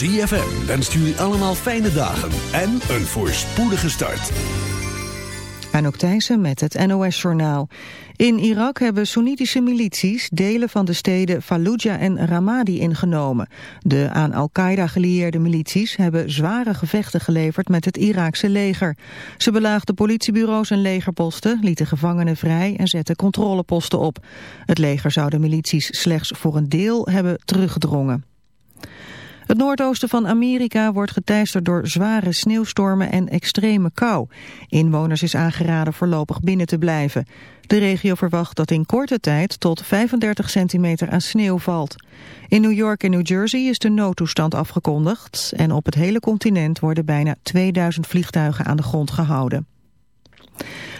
ZFM wenst jullie allemaal fijne dagen en een voorspoedige start. Anouk Thijssen met het NOS-journaal. In Irak hebben Soenitische milities delen van de steden Fallujah en Ramadi ingenomen. De aan Al-Qaeda gelieerde milities hebben zware gevechten geleverd met het Iraakse leger. Ze belaagden politiebureaus en legerposten, lieten gevangenen vrij en zetten controleposten op. Het leger zou de milities slechts voor een deel hebben teruggedrongen. Het noordoosten van Amerika wordt geteisterd door zware sneeuwstormen en extreme kou. Inwoners is aangeraden voorlopig binnen te blijven. De regio verwacht dat in korte tijd tot 35 centimeter aan sneeuw valt. In New York en New Jersey is de noodtoestand afgekondigd... en op het hele continent worden bijna 2000 vliegtuigen aan de grond gehouden.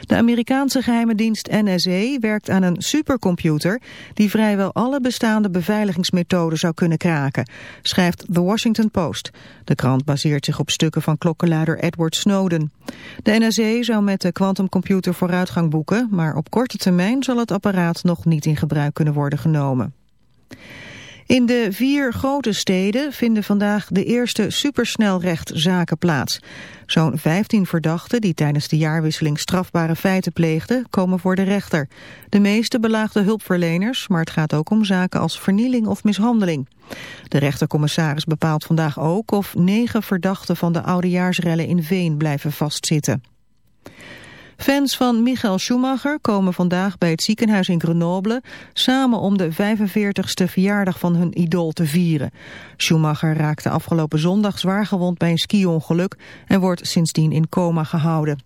De Amerikaanse geheime dienst NSA werkt aan een supercomputer die vrijwel alle bestaande beveiligingsmethoden zou kunnen kraken, schrijft The Washington Post. De krant baseert zich op stukken van klokkenluider Edward Snowden. De NSA zou met de quantumcomputer vooruitgang boeken, maar op korte termijn zal het apparaat nog niet in gebruik kunnen worden genomen. In de vier grote steden vinden vandaag de eerste supersnelrechtzaken plaats. Zo'n 15 verdachten die tijdens de jaarwisseling strafbare feiten pleegden, komen voor de rechter. De meeste belaagden hulpverleners, maar het gaat ook om zaken als vernieling of mishandeling. De rechtercommissaris bepaalt vandaag ook of negen verdachten van de oudejaarsrellen in Veen blijven vastzitten. Fans van Michael Schumacher komen vandaag bij het ziekenhuis in Grenoble samen om de 45ste verjaardag van hun idool te vieren. Schumacher raakte afgelopen zondag zwaar gewond bij een ski-ongeluk en wordt sindsdien in coma gehouden.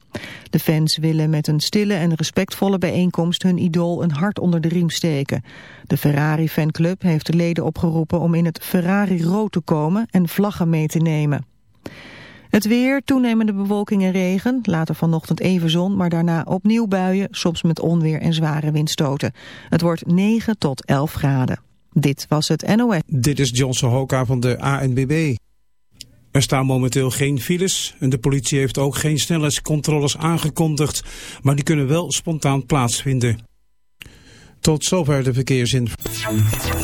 De fans willen met een stille en respectvolle bijeenkomst hun idool een hart onder de riem steken. De Ferrari fanclub heeft de leden opgeroepen om in het Ferrari rood te komen en vlaggen mee te nemen. Het weer, toenemende bewolking en regen, later vanochtend even zon, maar daarna opnieuw buien, soms met onweer en zware windstoten. Het wordt 9 tot 11 graden. Dit was het NOS. Dit is Johnson Hoka van de ANBB. Er staan momenteel geen files en de politie heeft ook geen snelheidscontroles aangekondigd, maar die kunnen wel spontaan plaatsvinden. Tot zover de verkeersinformatie.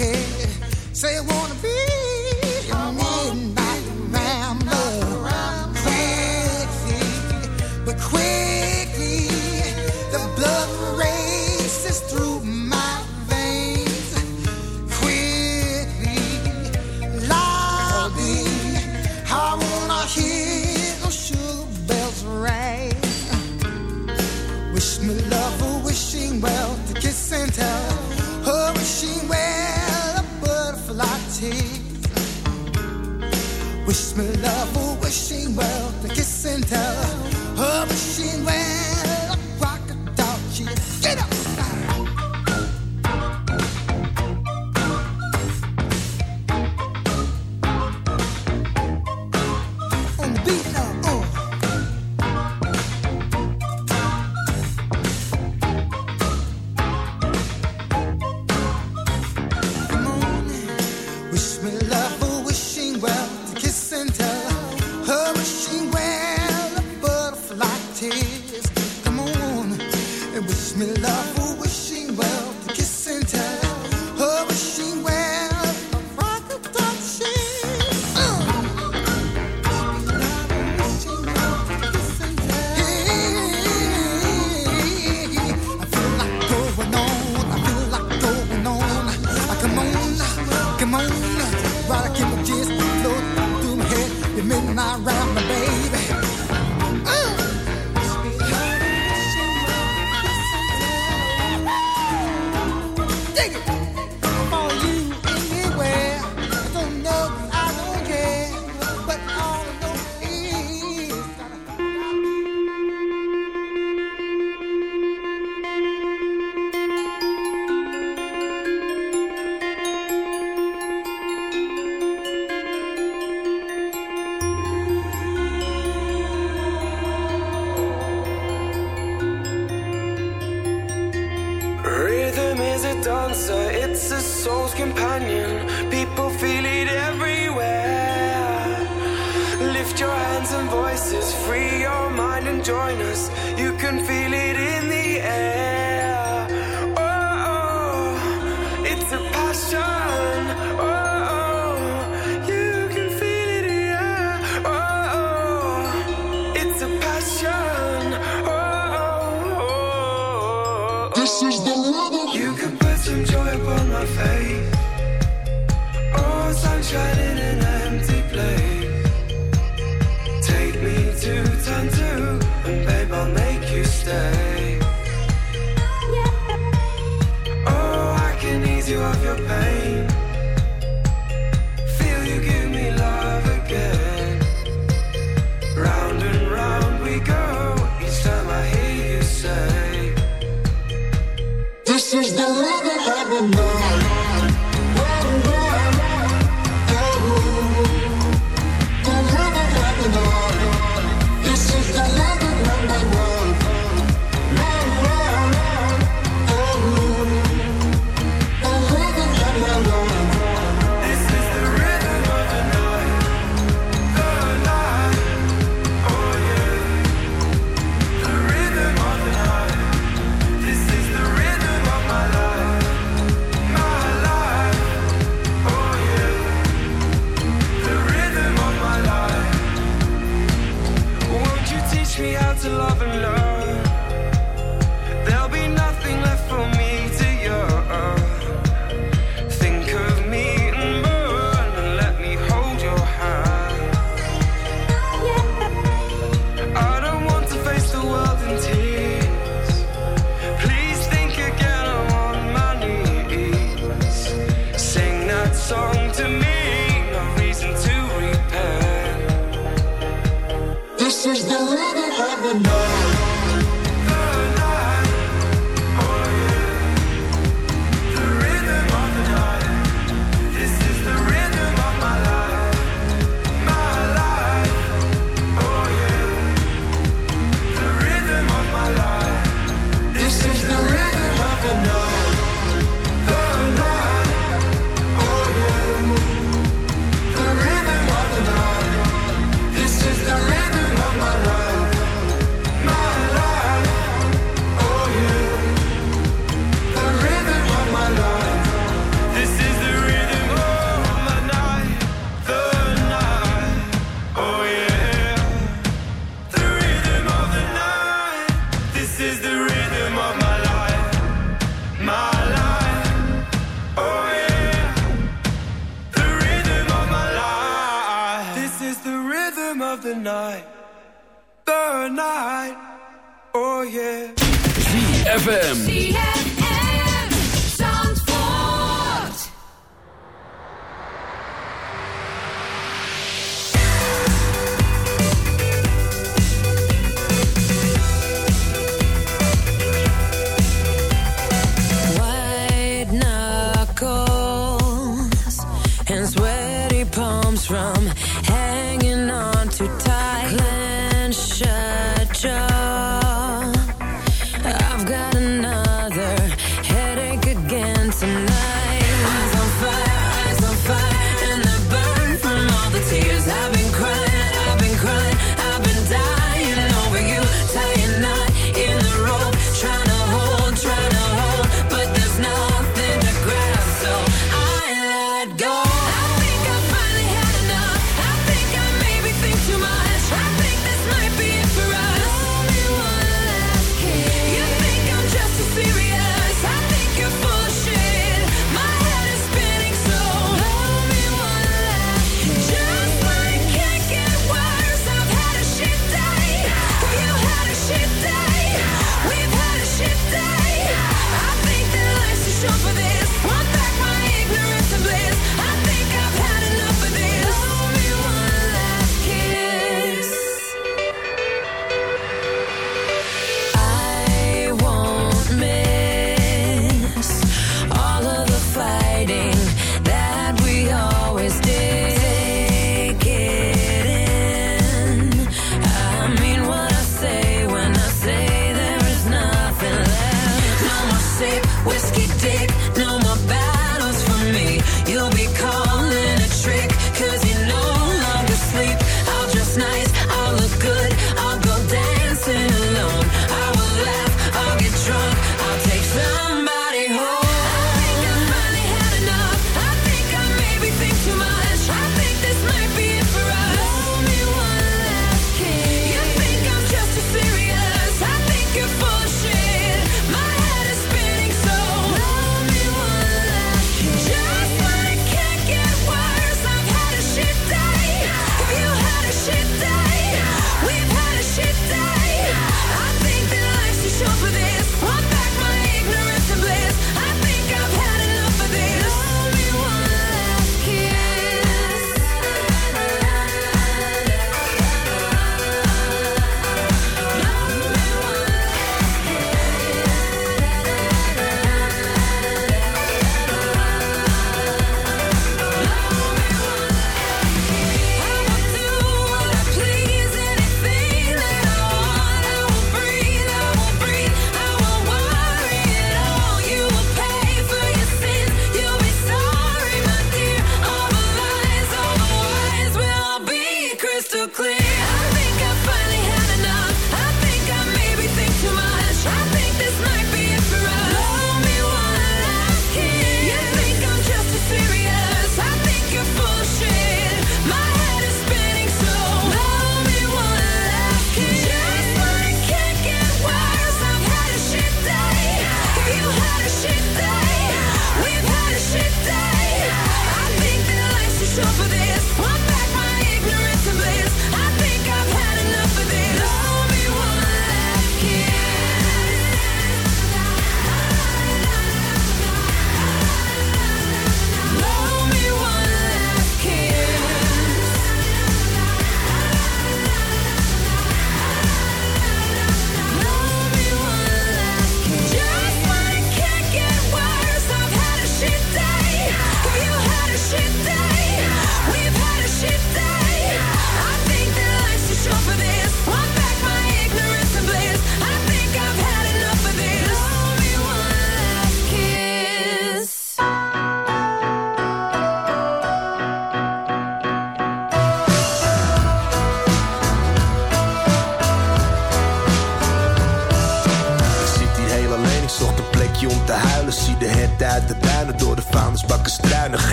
The night.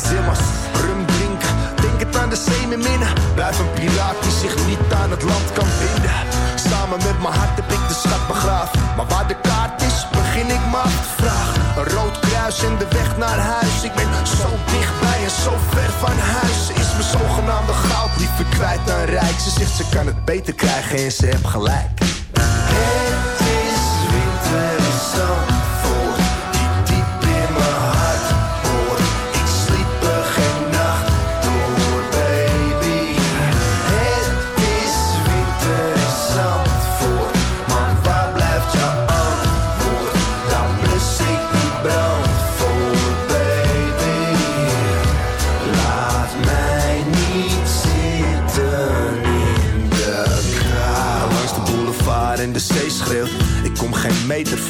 zimmers. Rum drinken, denk het aan de zee met. Blijf een piraat die zich niet aan het land kan binden. Samen met mijn hart heb ik de schat begraven. Maar waar de kaart is, begin ik maar te vragen. Een rood kruis in de weg naar huis. Ik ben zo dichtbij en zo ver van huis. Is mijn zogenaamde goud liever kwijt dan rijk. Ze zegt ze kan het beter krijgen en ze heeft gelijk. Het is winter in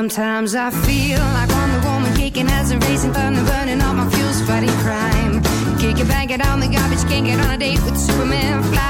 Sometimes I feel like Wonder Woman kicking as a racing thunder, burning all my fuels, fighting crime. Kick it, bang it on the garbage, can't get on a date with Superman. Fly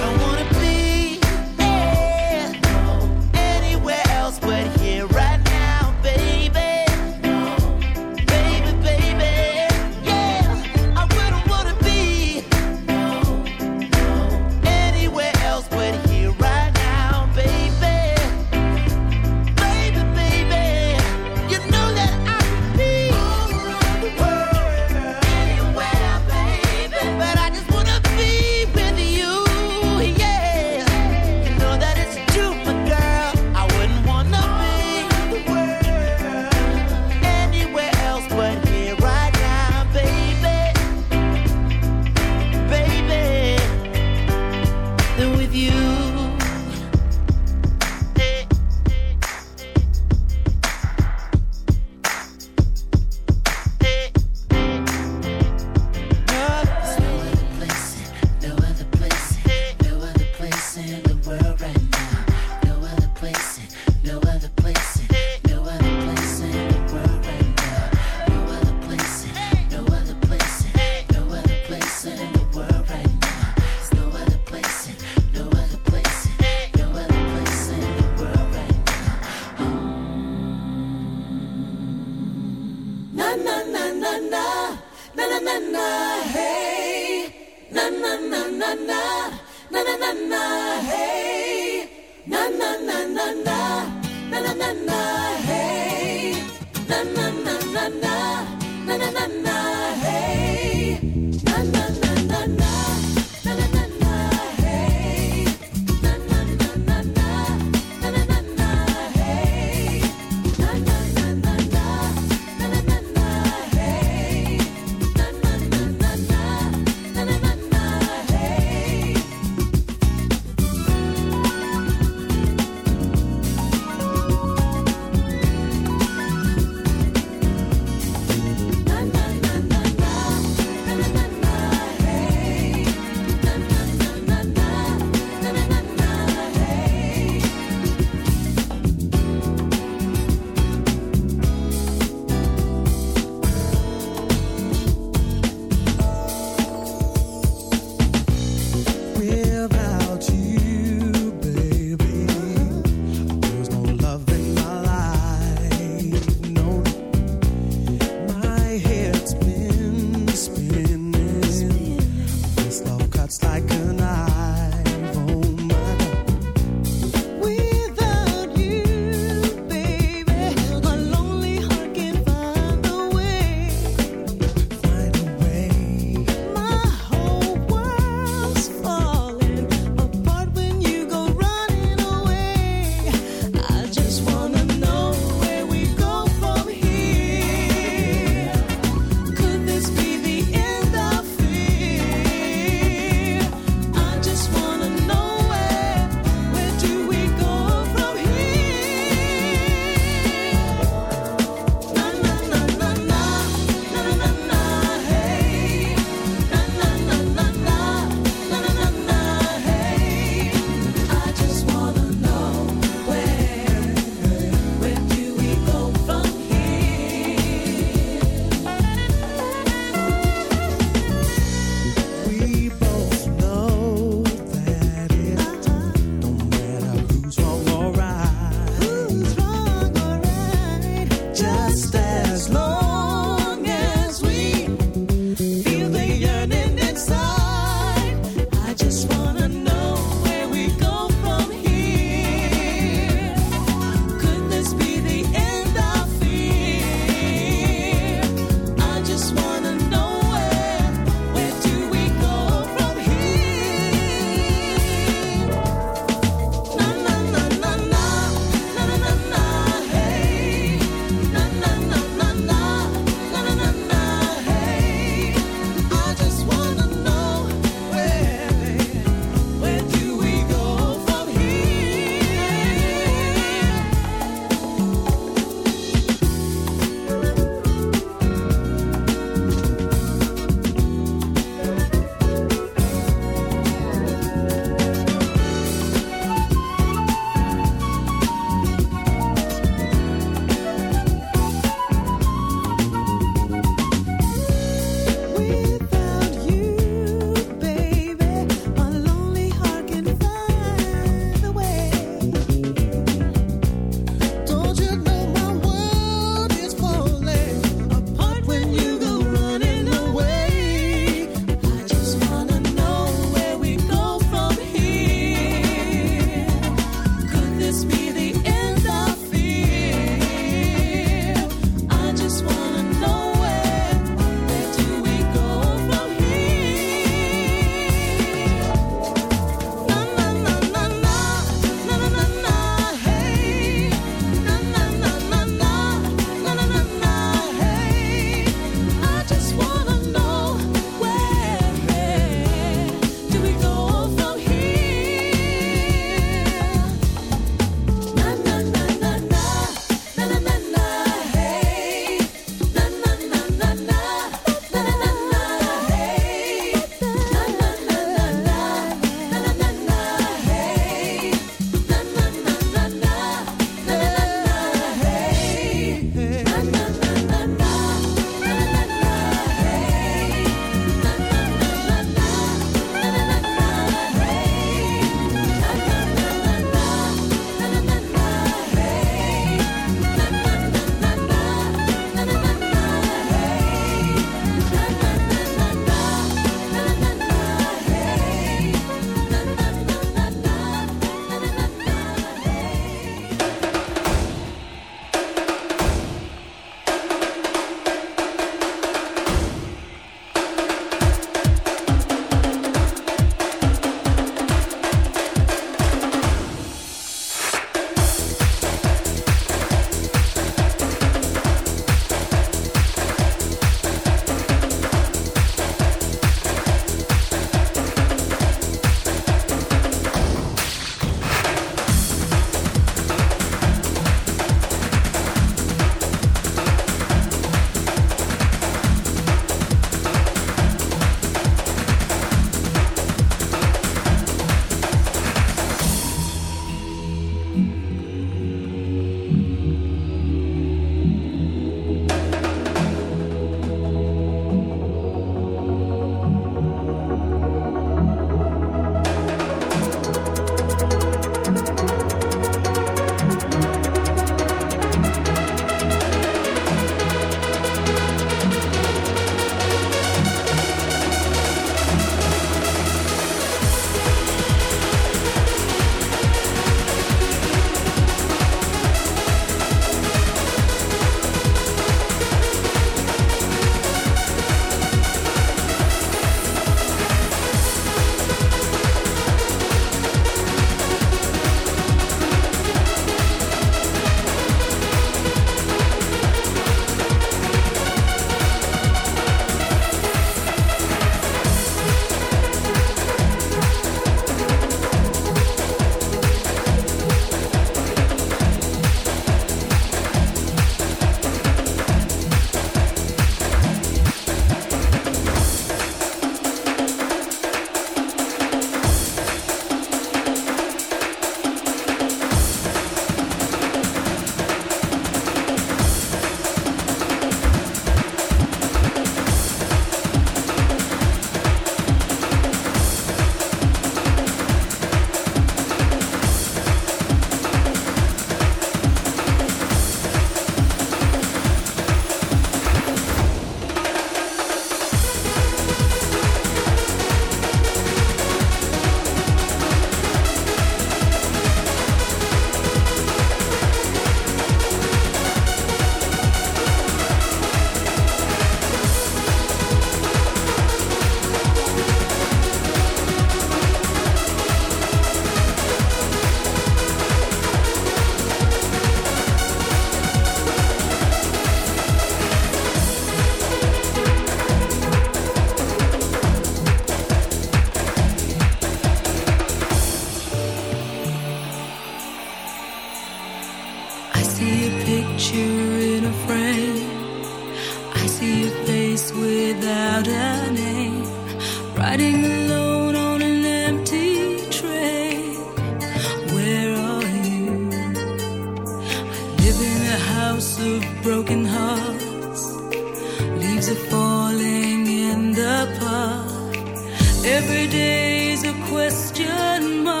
judma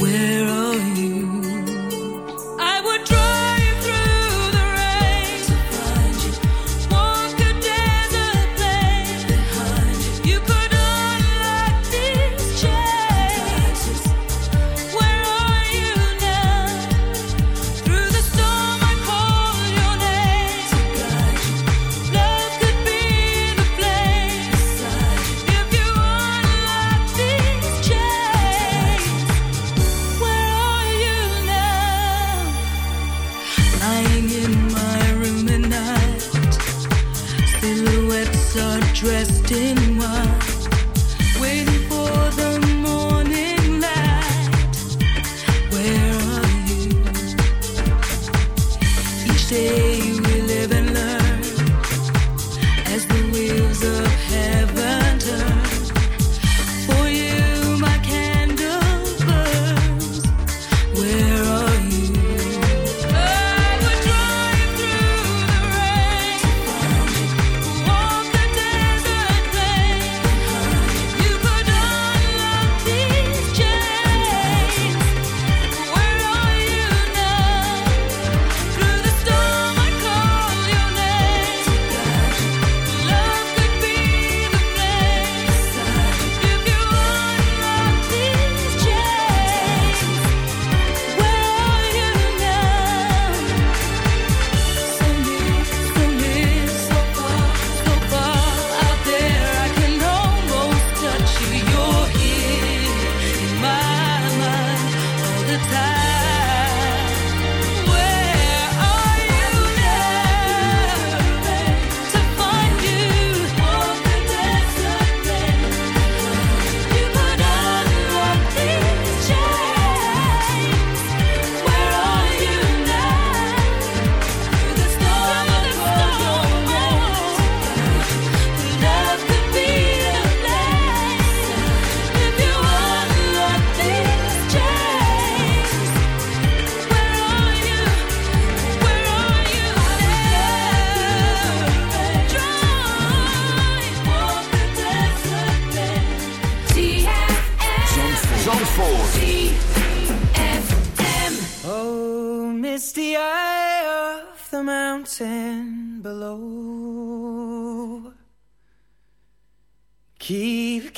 where